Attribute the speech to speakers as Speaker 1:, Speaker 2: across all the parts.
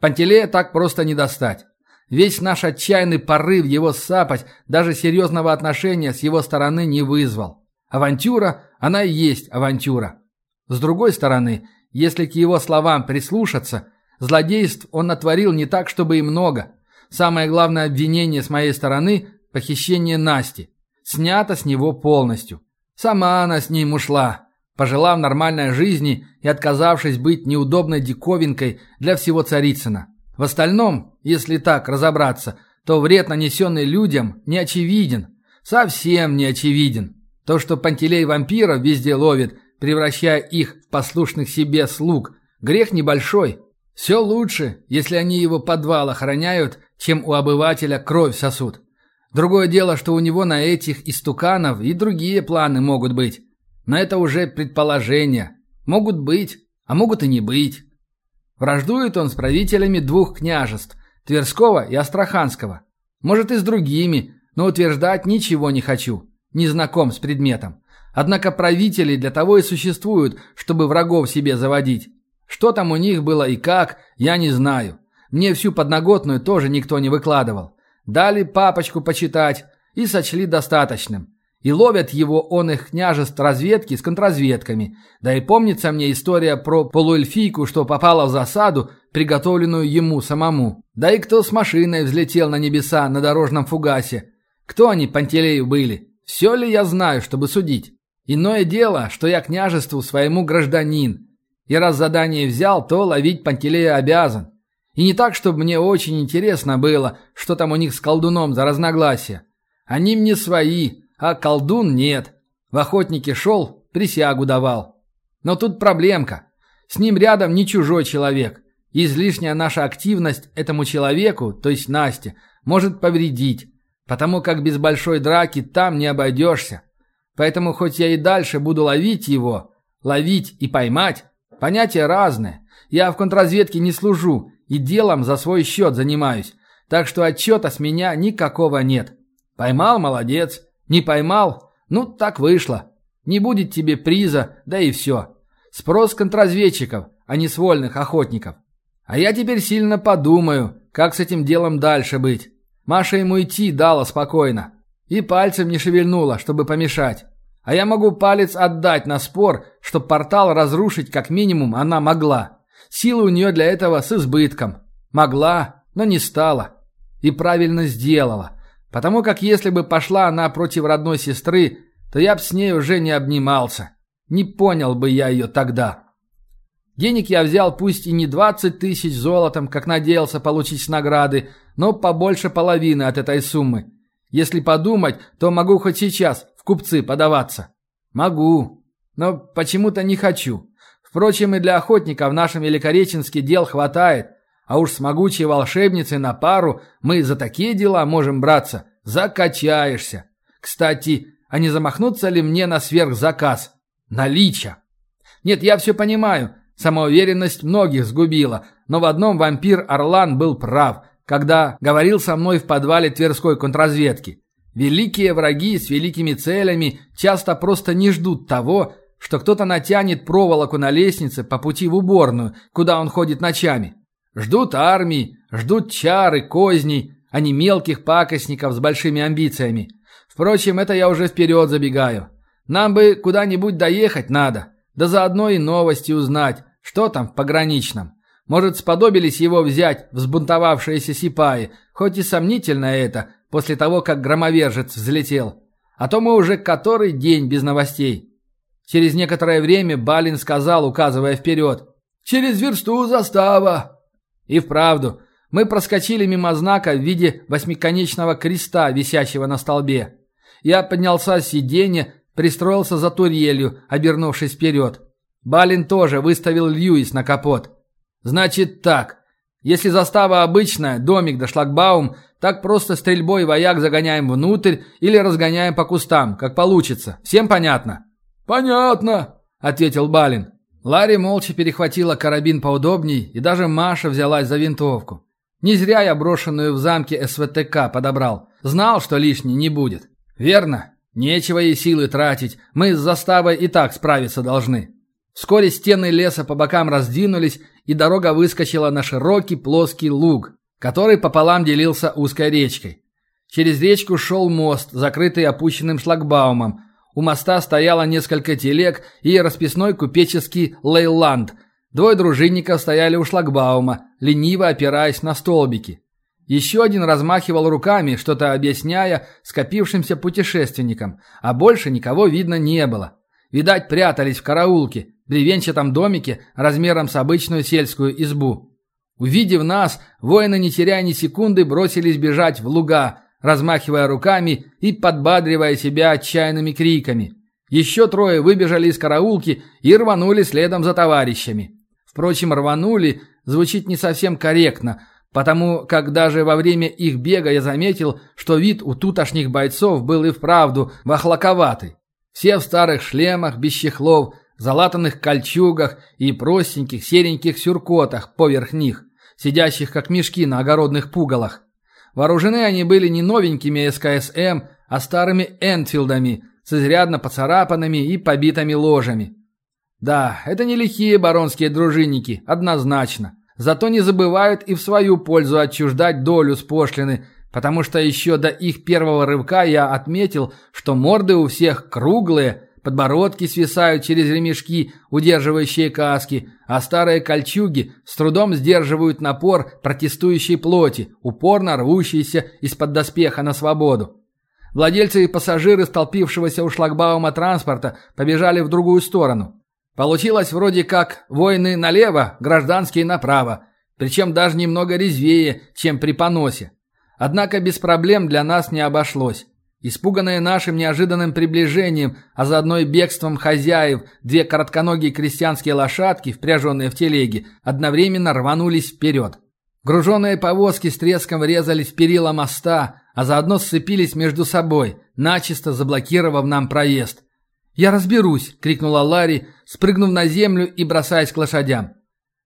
Speaker 1: Пантелея так просто не достать. Весь наш отчаянный порыв его сапать даже серьезного отношения с его стороны не вызвал. Авантюра, она и есть авантюра. С другой стороны, если к его словам прислушаться, злодейств он натворил не так, чтобы и много. Самое главное обвинение с моей стороны – похищение Насти. Снято с него полностью. Сама она с ним ушла, пожелав нормальной жизни и отказавшись быть неудобной диковинкой для всего Царицына. В остальном, если так разобраться, то вред, нанесенный людям, не очевиден. Совсем не очевиден. То, что Пантелей вампиров везде ловит, превращая их в послушных себе слуг, грех небольшой. Все лучше, если они его подвал охраняют, чем у обывателя кровь сосут. Другое дело, что у него на этих истуканов и другие планы могут быть. Но это уже предположения. Могут быть, а могут и не быть. Враждует он с правителями двух княжеств – Тверского и Астраханского. Может и с другими, но утверждать ничего не хочу. Не знаком с предметом. Однако правители для того и существуют, чтобы врагов себе заводить. Что там у них было и как, я не знаю. Мне всю подноготную тоже никто не выкладывал. Дали папочку почитать и сочли достаточным. И ловят его он их княжеств разведки с контрразведками. Да и помнится мне история про полуэльфийку, что попала в засаду, приготовленную ему самому. Да и кто с машиной взлетел на небеса на дорожном фугасе. Кто они, Пантелею, были? Все ли я знаю, чтобы судить? Иное дело, что я княжеству своему гражданин. И раз задание взял, то ловить Пантелея обязан. И не так, чтобы мне очень интересно было, что там у них с колдуном за разногласия. Они мне свои, а колдун нет. В охотнике шел, присягу давал. Но тут проблемка. С ним рядом не чужой человек. Излишняя наша активность этому человеку, то есть Насте, может повредить. Потому как без большой драки там не обойдешься. Поэтому хоть я и дальше буду ловить его, ловить и поймать, понятия разные. Я в контрразведке не служу и делом за свой счет занимаюсь. Так что отчета с меня никакого нет. Поймал – молодец. Не поймал? Ну, так вышло. Не будет тебе приза, да и все. Спрос контрразведчиков, а не с вольных охотников. А я теперь сильно подумаю, как с этим делом дальше быть. Маша ему идти дала спокойно. И пальцем не шевельнула, чтобы помешать. А я могу палец отдать на спор, что портал разрушить как минимум она могла. Силы у нее для этого с избытком. Могла, но не стала. И правильно сделала. Потому как если бы пошла она против родной сестры, то я б с ней уже не обнимался. Не понял бы я ее тогда. Денег я взял пусть и не 20 тысяч золотом, как надеялся получить с награды, но побольше половины от этой суммы. Если подумать, то могу хоть сейчас в купцы подаваться. Могу, но почему-то не хочу. Впрочем, и для охотника в нашем Великореченске дел хватает. А уж с могучей волшебницей на пару мы за такие дела можем браться. Закачаешься. Кстати, а не замахнуться ли мне на сверхзаказ? На лича. Нет, я все понимаю. Самоуверенность многих сгубила. Но в одном вампир Орлан был прав, когда говорил со мной в подвале Тверской контрразведки. Великие враги с великими целями часто просто не ждут того, что кто-то натянет проволоку на лестнице по пути в уборную, куда он ходит ночами. Ждут армии, ждут чары, козней, а не мелких пакостников с большими амбициями. Впрочем, это я уже вперед забегаю. Нам бы куда-нибудь доехать надо, да заодно и новости узнать, что там в пограничном. Может, сподобились его взять взбунтовавшиеся сипаи, хоть и сомнительно это, после того, как громовержец взлетел. А то мы уже который день без новостей. Через некоторое время Балин сказал, указывая вперед. «Через версту застава!» И вправду, мы проскочили мимо знака в виде восьмиконечного креста, висящего на столбе. Я поднялся с сиденья, пристроился за турелью, обернувшись вперед. Балин тоже выставил Льюис на капот. «Значит так. Если застава обычная, домик да шлагбаум, так просто стрельбой вояк загоняем внутрь или разгоняем по кустам, как получится. Всем понятно?» «Понятно», — ответил Балин. Ларри молча перехватила карабин поудобней, и даже Маша взялась за винтовку. Не зря я брошенную в замке СВТК подобрал. Знал, что лишней не будет. Верно. Нечего ей силы тратить. Мы с заставой и так справиться должны. Вскоре стены леса по бокам раздвинулись, и дорога выскочила на широкий плоский луг, который пополам делился узкой речкой. Через речку шел мост, закрытый опущенным шлагбаумом. У моста стояло несколько телег и расписной купеческий лейланд. Двое дружинников стояли у шлагбаума, лениво опираясь на столбики. Еще один размахивал руками, что-то объясняя скопившимся путешественникам, а больше никого видно не было. Видать, прятались в караулке, бревенчатом домике размером с обычную сельскую избу. Увидев нас, воины, не теряя ни секунды, бросились бежать в луга, размахивая руками и подбадривая себя отчаянными криками. Еще трое выбежали из караулки и рванули следом за товарищами. Впрочем, рванули звучит не совсем корректно, потому как даже во время их бега я заметил, что вид у тутошних бойцов был и вправду вахлаковатый. Все в старых шлемах, без чехлов, залатанных кольчугах и простеньких сереньких сюркотах поверх них, сидящих как мешки на огородных пугалах. Вооружены они были не новенькими СКСМ, а старыми Энфилдами с изрядно поцарапанными и побитыми ложами. Да, это не лихие баронские дружинники, однозначно. Зато не забывают и в свою пользу отчуждать долю с пошлины, потому что еще до их первого рывка я отметил, что морды у всех круглые, подбородки свисают через ремешки, удерживающие каски, а старые кольчуги с трудом сдерживают напор протестующей плоти, упорно рвущейся из-под доспеха на свободу. Владельцы и пассажиры столпившегося у шлагбаума транспорта побежали в другую сторону. Получилось вроде как воины налево, гражданские направо, причем даже немного резвее, чем при поносе. Однако без проблем для нас не обошлось. Испуганные нашим неожиданным приближением, а заодно и бегством хозяев, две коротконогие крестьянские лошадки, впряженные в телеги, одновременно рванулись вперед. Груженные повозки с треском врезались в перила моста, а заодно сцепились между собой, начисто заблокировав нам проезд. «Я разберусь!» — крикнула Ларри, спрыгнув на землю и бросаясь к лошадям.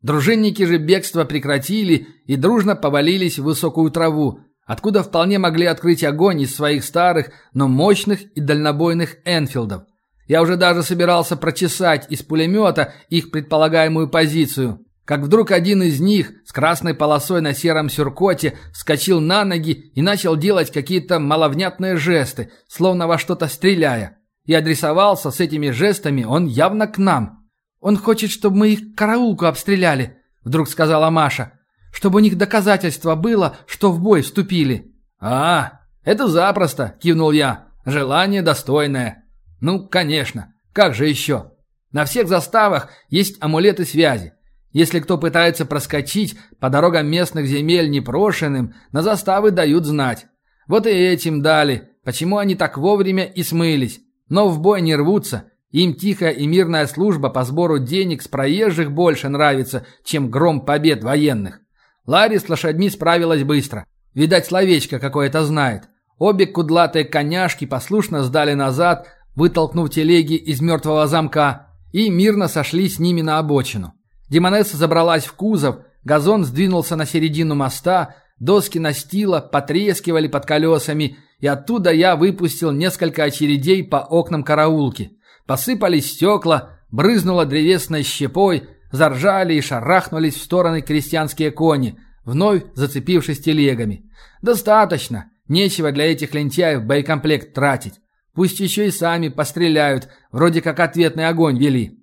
Speaker 1: Дружинники же бегство прекратили и дружно повалились в высокую траву, откуда вполне могли открыть огонь из своих старых, но мощных и дальнобойных Энфилдов. Я уже даже собирался прочесать из пулемета их предполагаемую позицию, как вдруг один из них с красной полосой на сером сюркоте вскочил на ноги и начал делать какие-то маловнятные жесты, словно во что-то стреляя. И адресовался с этими жестами он явно к нам. «Он хочет, чтобы мы их караулку обстреляли», — вдруг сказала Маша чтобы у них доказательство было, что в бой вступили». «А, это запросто», — кивнул я. «Желание достойное». «Ну, конечно. Как же еще?» «На всех заставах есть амулеты связи. Если кто пытается проскочить по дорогам местных земель непрошенным, на заставы дают знать. Вот и этим дали, почему они так вовремя и смылись. Но в бой не рвутся. Им тихая и мирная служба по сбору денег с проезжих больше нравится, чем гром побед военных. Ларри с лошадьми справилась быстро. Видать, словечко какое-то знает. Обе кудлатые коняшки послушно сдали назад, вытолкнув телеги из мертвого замка, и мирно сошли с ними на обочину. Демонесса забралась в кузов, газон сдвинулся на середину моста, доски настила потрескивали под колесами, и оттуда я выпустил несколько очередей по окнам караулки. Посыпались стекла, брызнуло древесной щепой – Заржали и шарахнулись в стороны крестьянские кони, вновь зацепившись телегами. «Достаточно. Нечего для этих лентяев боекомплект тратить. Пусть еще и сами постреляют, вроде как ответный огонь вели».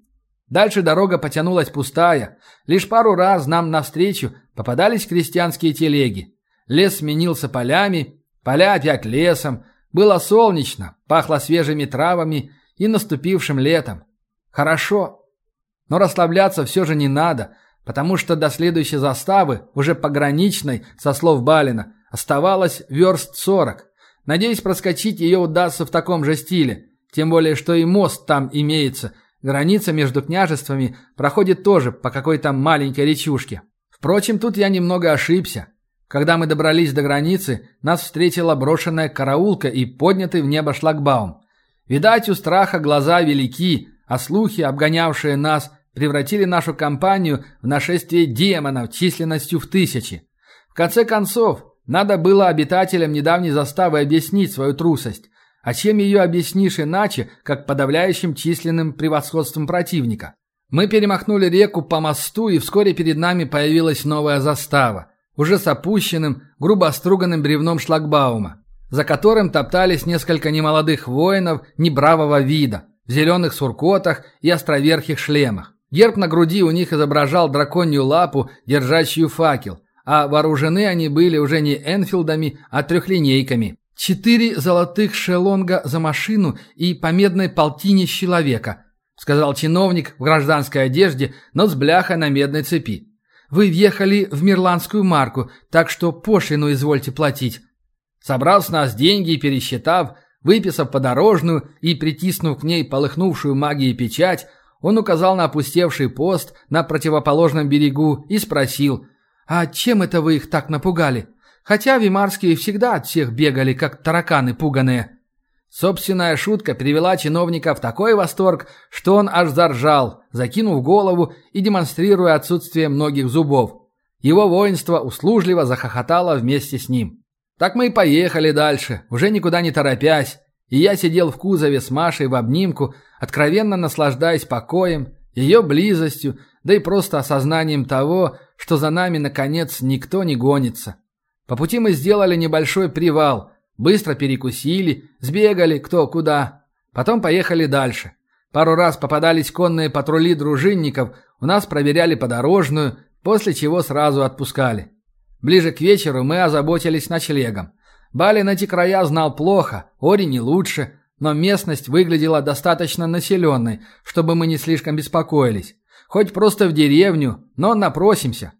Speaker 1: Дальше дорога потянулась пустая. Лишь пару раз нам навстречу попадались крестьянские телеги. Лес сменился полями, поля опять лесом. Было солнечно, пахло свежими травами и наступившим летом. Хорошо. Но расслабляться все же не надо, потому что до следующей заставы, уже пограничной, со слов Балина, оставалось верст сорок. Надеюсь, проскочить ее удастся в таком же стиле. Тем более, что и мост там имеется. Граница между княжествами проходит тоже по какой-то маленькой речушке. Впрочем, тут я немного ошибся. Когда мы добрались до границы, нас встретила брошенная караулка и поднятый в небо шлагбаум. Видать, у страха глаза велики, а слухи, обгонявшие нас, превратили нашу компанию в нашествие демонов численностью в тысячи. В конце концов, надо было обитателям недавней заставы объяснить свою трусость. А чем ее объяснишь иначе, как подавляющим численным превосходством противника? Мы перемахнули реку по мосту, и вскоре перед нами появилась новая застава, уже с опущенным, грубо оструганным бревном шлагбаума, за которым топтались несколько немолодых воинов небравого вида, в зеленых суркотах и островерхих шлемах. Герб на груди у них изображал драконью лапу, держащую факел, а вооружены они были уже не Энфилдами, а трехлинейками. «Четыре золотых шелонга за машину и по медной полтине человека», сказал чиновник в гражданской одежде, но с бляхой на медной цепи. «Вы въехали в Мирландскую марку, так что пошлину извольте платить». Собрал с нас деньги и пересчитав, выписав подорожную и притиснув к ней полыхнувшую магией печать, он указал на опустевший пост на противоположном берегу и спросил, «А чем это вы их так напугали? Хотя вимарские всегда от всех бегали, как тараканы пуганые». Собственная шутка привела чиновника в такой восторг, что он аж заржал, закинув голову и демонстрируя отсутствие многих зубов. Его воинство услужливо захохотало вместе с ним. Так мы и поехали дальше, уже никуда не торопясь, и я сидел в кузове с Машей в обнимку, откровенно наслаждаясь покоем, ее близостью, да и просто осознанием того, что за нами, наконец, никто не гонится. По пути мы сделали небольшой привал, быстро перекусили, сбегали кто куда. Потом поехали дальше. Пару раз попадались конные патрули дружинников, у нас проверяли подорожную, после чего сразу отпускали. Ближе к вечеру мы озаботились ночлегом. Балин эти края знал плохо, Ори не лучше, но местность выглядела достаточно населенной, чтобы мы не слишком беспокоились. Хоть просто в деревню, но напросимся.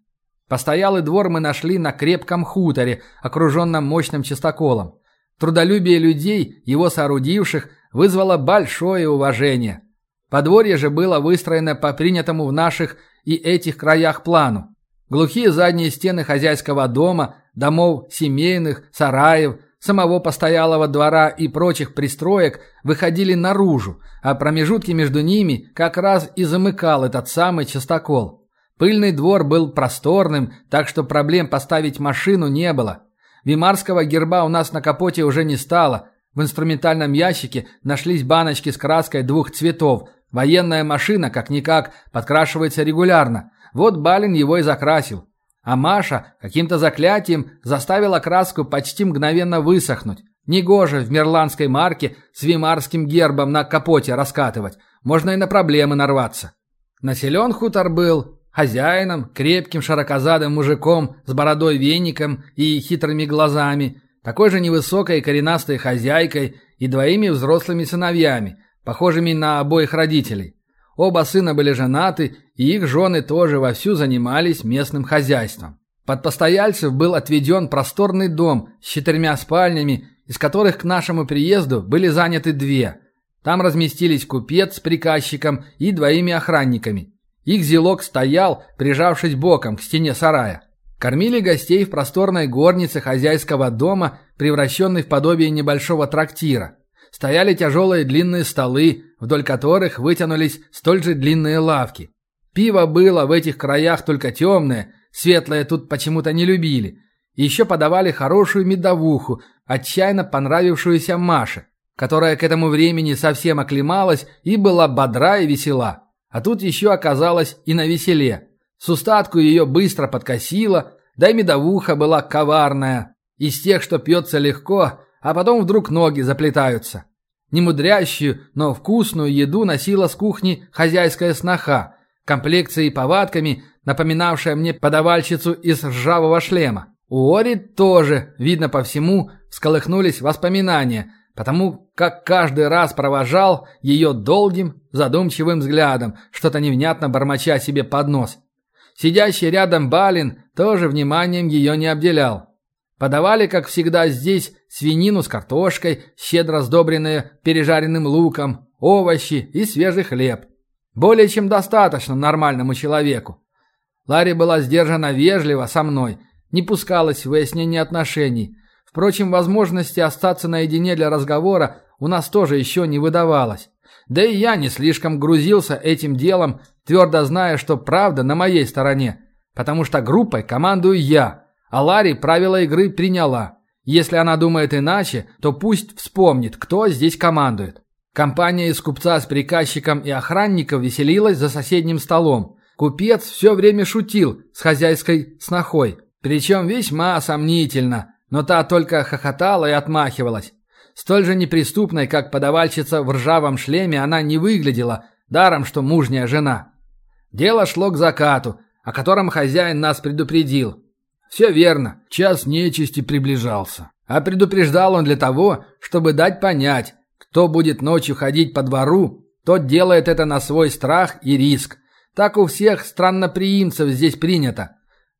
Speaker 1: Постоялый двор мы нашли на крепком хуторе, окруженном мощным чистоколом. Трудолюбие людей, его соорудивших, вызвало большое уважение. Подворье же было выстроено по принятому в наших и этих краях плану. Глухие задние стены хозяйского дома, домов семейных, сараев, самого постоялого двора и прочих пристроек выходили наружу, а промежутки между ними как раз и замыкал этот самый частокол. Пыльный двор был просторным, так что проблем поставить машину не было. Вимарского герба у нас на капоте уже не стало. В инструментальном ящике нашлись баночки с краской двух цветов. Военная машина, как-никак, подкрашивается регулярно. Вот Балин его и закрасил. А Маша каким-то заклятием заставила краску почти мгновенно высохнуть. Негоже в мерландской марке с вимарским гербом на капоте раскатывать. Можно и на проблемы нарваться. Населен хутор был хозяином, крепким широкозадым мужиком с бородой-веником и хитрыми глазами, такой же невысокой коренастой хозяйкой и двоими взрослыми сыновьями, похожими на обоих родителей. Оба сына были женаты, и их жены тоже вовсю занимались местным хозяйством. Под постояльцев был отведен просторный дом с четырьмя спальнями, из которых к нашему приезду были заняты две. Там разместились купец с приказчиком и двоими охранниками. Их зелок стоял, прижавшись боком к стене сарая. Кормили гостей в просторной горнице хозяйского дома, превращенной в подобие небольшого трактира. Стояли тяжелые длинные столы, вдоль которых вытянулись столь же длинные лавки. Пиво было в этих краях только темное, светлое тут почему-то не любили. Еще подавали хорошую медовуху, отчаянно понравившуюся Маше, которая к этому времени совсем оклемалась и была бодра и весела. А тут еще оказалась и на веселе. С устатку ее быстро подкосило, да и медовуха была коварная, из тех, что пьется легко, а потом вдруг ноги заплетаются. Немудрящую, но вкусную еду носила с кухни хозяйская сноха, комплекцией и повадками, напоминавшая мне подавальщицу из ржавого шлема. У Ори тоже, видно по всему, всколыхнулись воспоминания, потому как каждый раз провожал ее долгим, задумчивым взглядом, что-то невнятно бормоча себе под нос. Сидящий рядом Балин тоже вниманием ее не обделял. Подавали, как всегда здесь, свинину с картошкой, щедро сдобренные пережаренным луком, овощи и свежий хлеб. Более чем достаточно нормальному человеку. Ларри была сдержана вежливо со мной, не пускалась в выяснение отношений. Впрочем, возможности остаться наедине для разговора у нас тоже еще не выдавалось. Да и я не слишком грузился этим делом, твердо зная, что правда на моей стороне, потому что группой командую я – а Ларри правила игры приняла. Если она думает иначе, то пусть вспомнит, кто здесь командует. Компания из купца с приказчиком и охранников веселилась за соседним столом. Купец все время шутил с хозяйской снохой. Причем весьма сомнительно, но та только хохотала и отмахивалась. Столь же неприступной, как подавальщица в ржавом шлеме, она не выглядела, даром что мужняя жена. Дело шло к закату, о котором хозяин нас предупредил. Все верно, час нечисти приближался. А предупреждал он для того, чтобы дать понять, кто будет ночью ходить по двору, тот делает это на свой страх и риск. Так у всех странноприимцев здесь принято.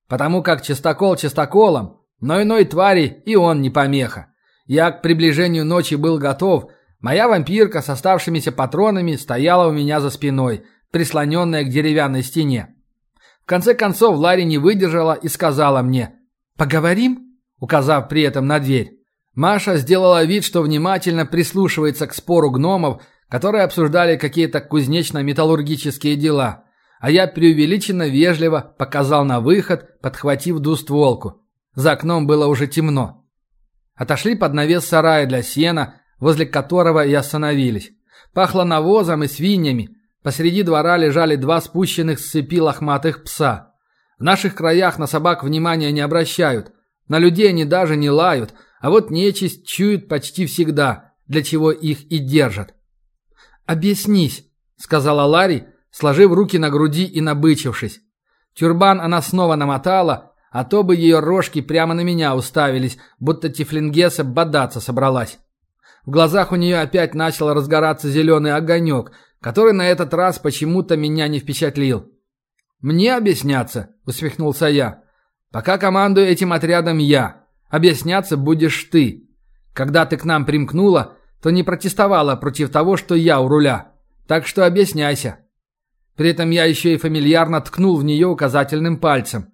Speaker 1: Потому как чистокол чистоколом, но иной твари и он не помеха. Я к приближению ночи был готов. Моя вампирка с оставшимися патронами стояла у меня за спиной, прислоненная к деревянной стене. Конце концов Ларри не выдержала и сказала мне «Поговорим?» указав при этом на дверь. Маша сделала вид, что внимательно прислушивается к спору гномов, которые обсуждали какие-то кузнечно-металлургические дела, а я преувеличенно вежливо показал на выход, подхватив двустволку. За окном было уже темно. Отошли под навес сарая для сена, возле которого и остановились. Пахло навозом и свиньями. Посреди двора лежали два спущенных с цепи лохматых пса. В наших краях на собак внимания не обращают. На людей они даже не лают – а вот нечисть чуют почти всегда, для чего их и держат. «Объяснись», — сказала Ларри, сложив руки на груди и набычившись. Тюрбан она снова намотала, а то бы ее рожки прямо на меня уставились, будто Тифлингеса бодаться собралась. В глазах у нее опять начал разгораться зеленый огонек, который на этот раз почему-то меня не впечатлил. «Мне объясняться?» — усмехнулся я. «Пока командую этим отрядом я. Объясняться будешь ты. Когда ты к нам примкнула, то не протестовала против того, что я у руля. Так что объясняйся». При этом я еще и фамильярно ткнул в нее указательным пальцем.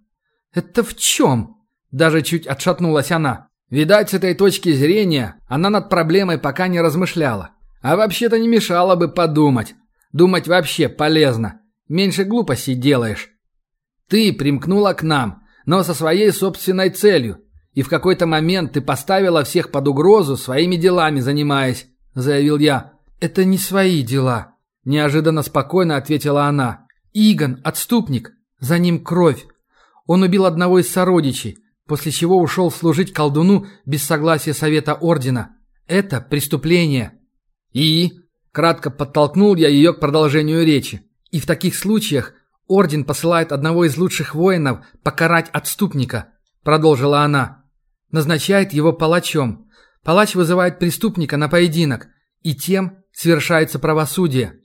Speaker 1: «Это в чем?» Даже чуть отшатнулась она. Видать, с этой точки зрения она над проблемой пока не размышляла. А вообще-то не мешало бы подумать. Думать вообще полезно. Меньше глупостей делаешь. Ты примкнула к нам, но со своей собственной целью. И в какой-то момент ты поставила всех под угрозу, своими делами занимаясь», — заявил я. «Это не свои дела», — неожиданно спокойно ответила она. «Игон — отступник. За ним кровь. Он убил одного из сородичей, после чего ушел служить колдуну без согласия Совета Ордена. Это преступление». «И?» — кратко подтолкнул я ее к продолжению речи. «И в таких случаях Орден посылает одного из лучших воинов покарать отступника», — продолжила она назначает его палачом. Палач вызывает преступника на поединок, и тем совершается правосудие.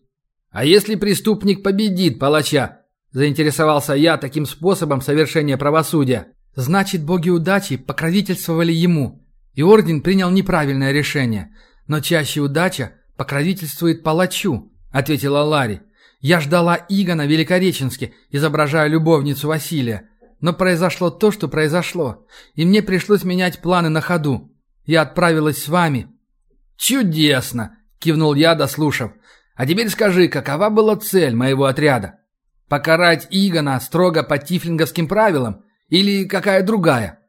Speaker 1: А если преступник победит палача? Заинтересовался я таким способом совершения правосудия. Значит, боги удачи покровительствовали ему, и орден принял неправильное решение. Но чаще удача покровительствует палачу, ответила Ларри. Я ждала Игона Великореченске, изображая любовницу Василия. Но произошло то, что произошло, и мне пришлось менять планы на ходу. Я отправилась с вами». «Чудесно!» – кивнул я, дослушав. «А теперь скажи, какова была цель моего отряда? Покарать Игона строго по тифлинговским правилам или какая другая?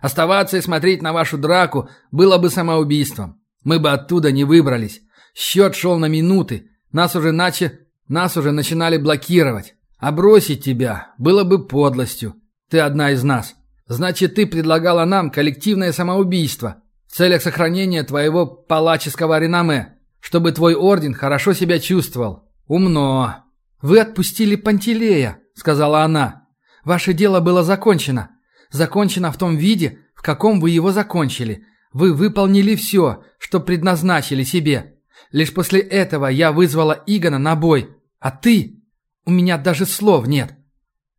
Speaker 1: Оставаться и смотреть на вашу драку было бы самоубийством. Мы бы оттуда не выбрались. Счет шел на минуты. Нас уже, начи... Нас уже начинали блокировать. А бросить тебя было бы подлостью. Ты одна из нас. Значит, ты предлагала нам коллективное самоубийство в целях сохранения твоего палаческого реноме, чтобы твой орден хорошо себя чувствовал. Умно. Вы отпустили Пантелея, сказала она. Ваше дело было закончено. Закончено в том виде, в каком вы его закончили. Вы выполнили все, что предназначили себе. Лишь после этого я вызвала Игона на бой. А ты? У меня даже слов нет.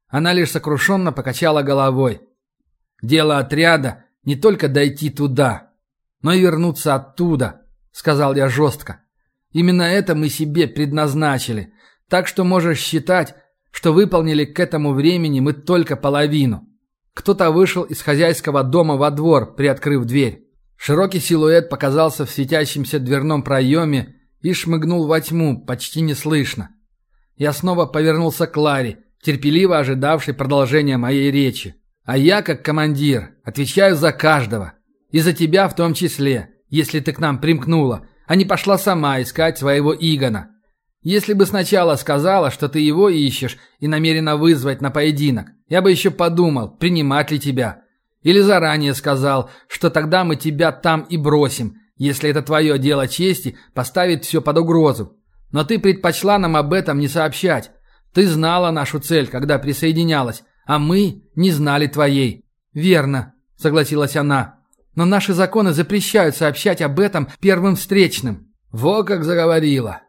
Speaker 1: Она лишь сокрушенно покачала головой. «Дело отряда не только дойти туда, но и вернуться оттуда», — сказал я жестко. «Именно это мы себе предназначили, так что можешь считать, что выполнили к этому времени мы только половину». Кто-то вышел из хозяйского дома во двор, приоткрыв дверь. Широкий силуэт показался в светящемся дверном проеме и шмыгнул во тьму, почти неслышно. Я снова повернулся к Ларе, терпеливо ожидавший продолжения моей речи. А я, как командир, отвечаю за каждого. И за тебя в том числе, если ты к нам примкнула. а не пошла сама искать своего Игона. Если бы сначала сказала, что ты его ищешь и намерена вызвать на поединок, я бы еще подумал, принимать ли тебя. Или заранее сказал, что тогда мы тебя там и бросим, если это твое дело чести поставить все под угрозу. Но ты предпочла нам об этом не сообщать. Ты знала нашу цель, когда присоединялась, а мы не знали твоей». «Верно», — согласилась она. «Но наши законы запрещают сообщать об этом первым встречным».
Speaker 2: «Во как заговорила.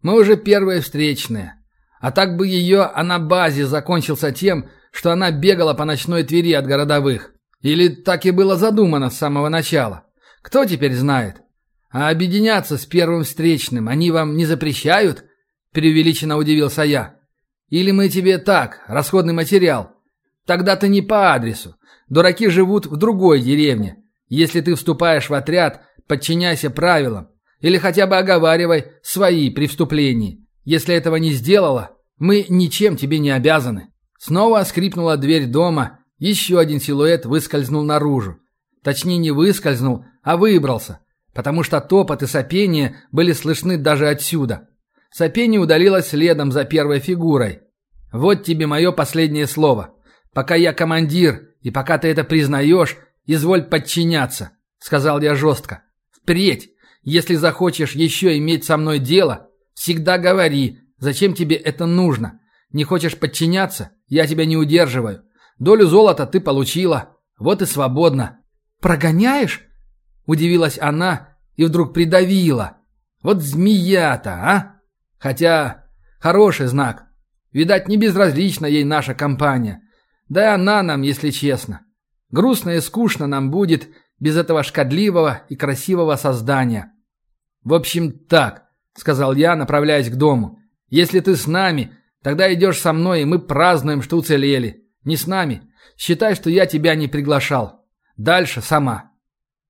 Speaker 2: Мы уже первые встречные. А так бы ее а на базе закончился тем, что она бегала по ночной Твери от городовых. Или так и было задумано с самого начала. Кто теперь знает? А объединяться с первым встречным они вам не запрещают?» Преувеличенно удивился я. «Или мы тебе так, расходный материал?» Тогда ты не по адресу. Дураки живут в другой деревне. Если ты вступаешь в отряд, подчиняйся правилам. Или хотя бы оговаривай свои при вступлении. Если этого не сделала, мы ничем тебе не обязаны». Снова скрипнула дверь дома. Еще один силуэт выскользнул наружу. Точнее, не выскользнул, а выбрался. Потому что топот и сопение были слышны даже отсюда. Сопение удалилось следом за первой фигурой. «Вот тебе мое последнее слово. Пока я командир, и пока ты это признаешь, изволь подчиняться», — сказал я жестко. «Впредь, если захочешь еще иметь со мной дело, всегда говори, зачем тебе это нужно. Не хочешь подчиняться, я тебя не удерживаю. Долю золота ты получила, вот и свободно».
Speaker 1: «Прогоняешь?» — удивилась она и вдруг придавила. «Вот змея-то, а? Хотя хороший знак. Видать, не безразлична ей наша компания. Да и она нам, если честно. Грустно и скучно нам будет без этого шкодливого и красивого создания. В общем, так, сказал я, направляясь к дому. Если ты с нами, тогда идешь со мной, и мы празднуем, что уцелели. Не с нами. Считай, что я тебя не приглашал. Дальше сама.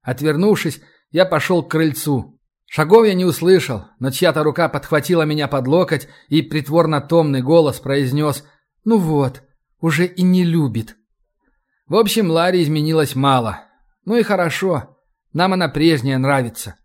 Speaker 1: Отвернувшись, я пошел к крыльцу. Шагов я не услышал, но чья-то рука подхватила меня под локоть и притворно томный голос произнес «Ну вот, уже и не любит. В общем, Ларе изменилось мало. Ну и хорошо. Нам она прежняя нравится.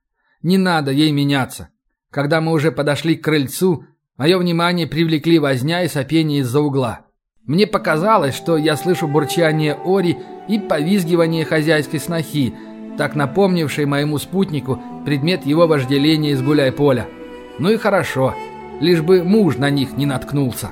Speaker 1: Не надо ей меняться. Когда мы уже подошли к крыльцу, мое внимание привлекли возня и сопение из-за угла. Мне показалось, что я слышу бурчание Ори и повизгивание хозяйской снохи, так напомнившей моему спутнику предмет его вожделения из гуляй-поля. Ну и хорошо, лишь бы муж на них не наткнулся.